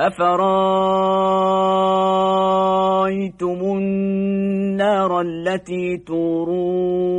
أفرأيتم النار التي تورون